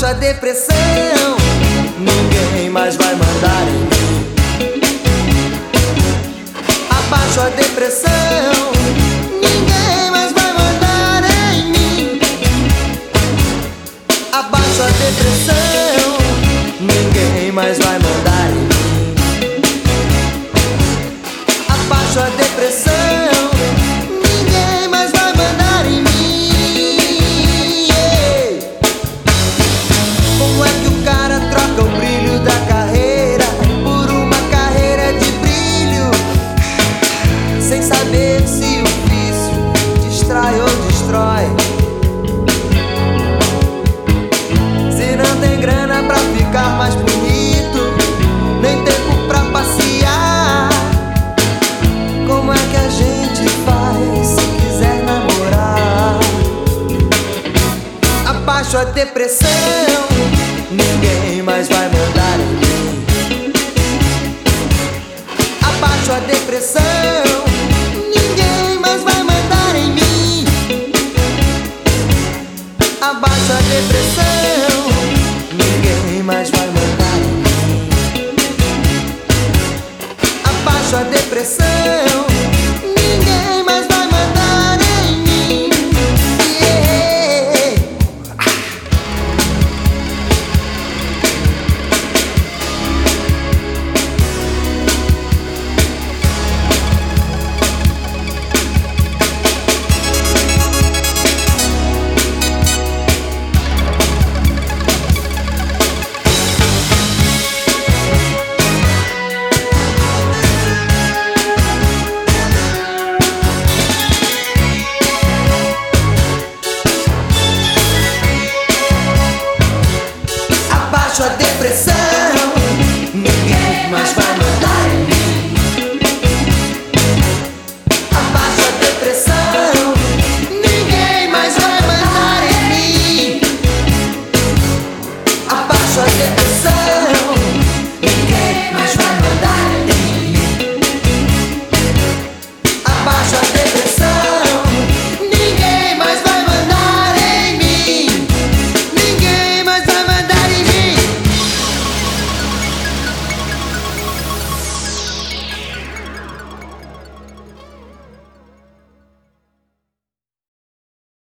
Abaixo a depressão, ninguém mais vai mandar em mim. Abaixo a depressão, ninguém mais vai mandar em mim. Abaixo a depressão, ninguém mais vai ou destrói. Se não tem grana pra ficar mais bonito, nem tempo pra passear. Como é que a gente faz se quiser namorar? Abaixo a depressão.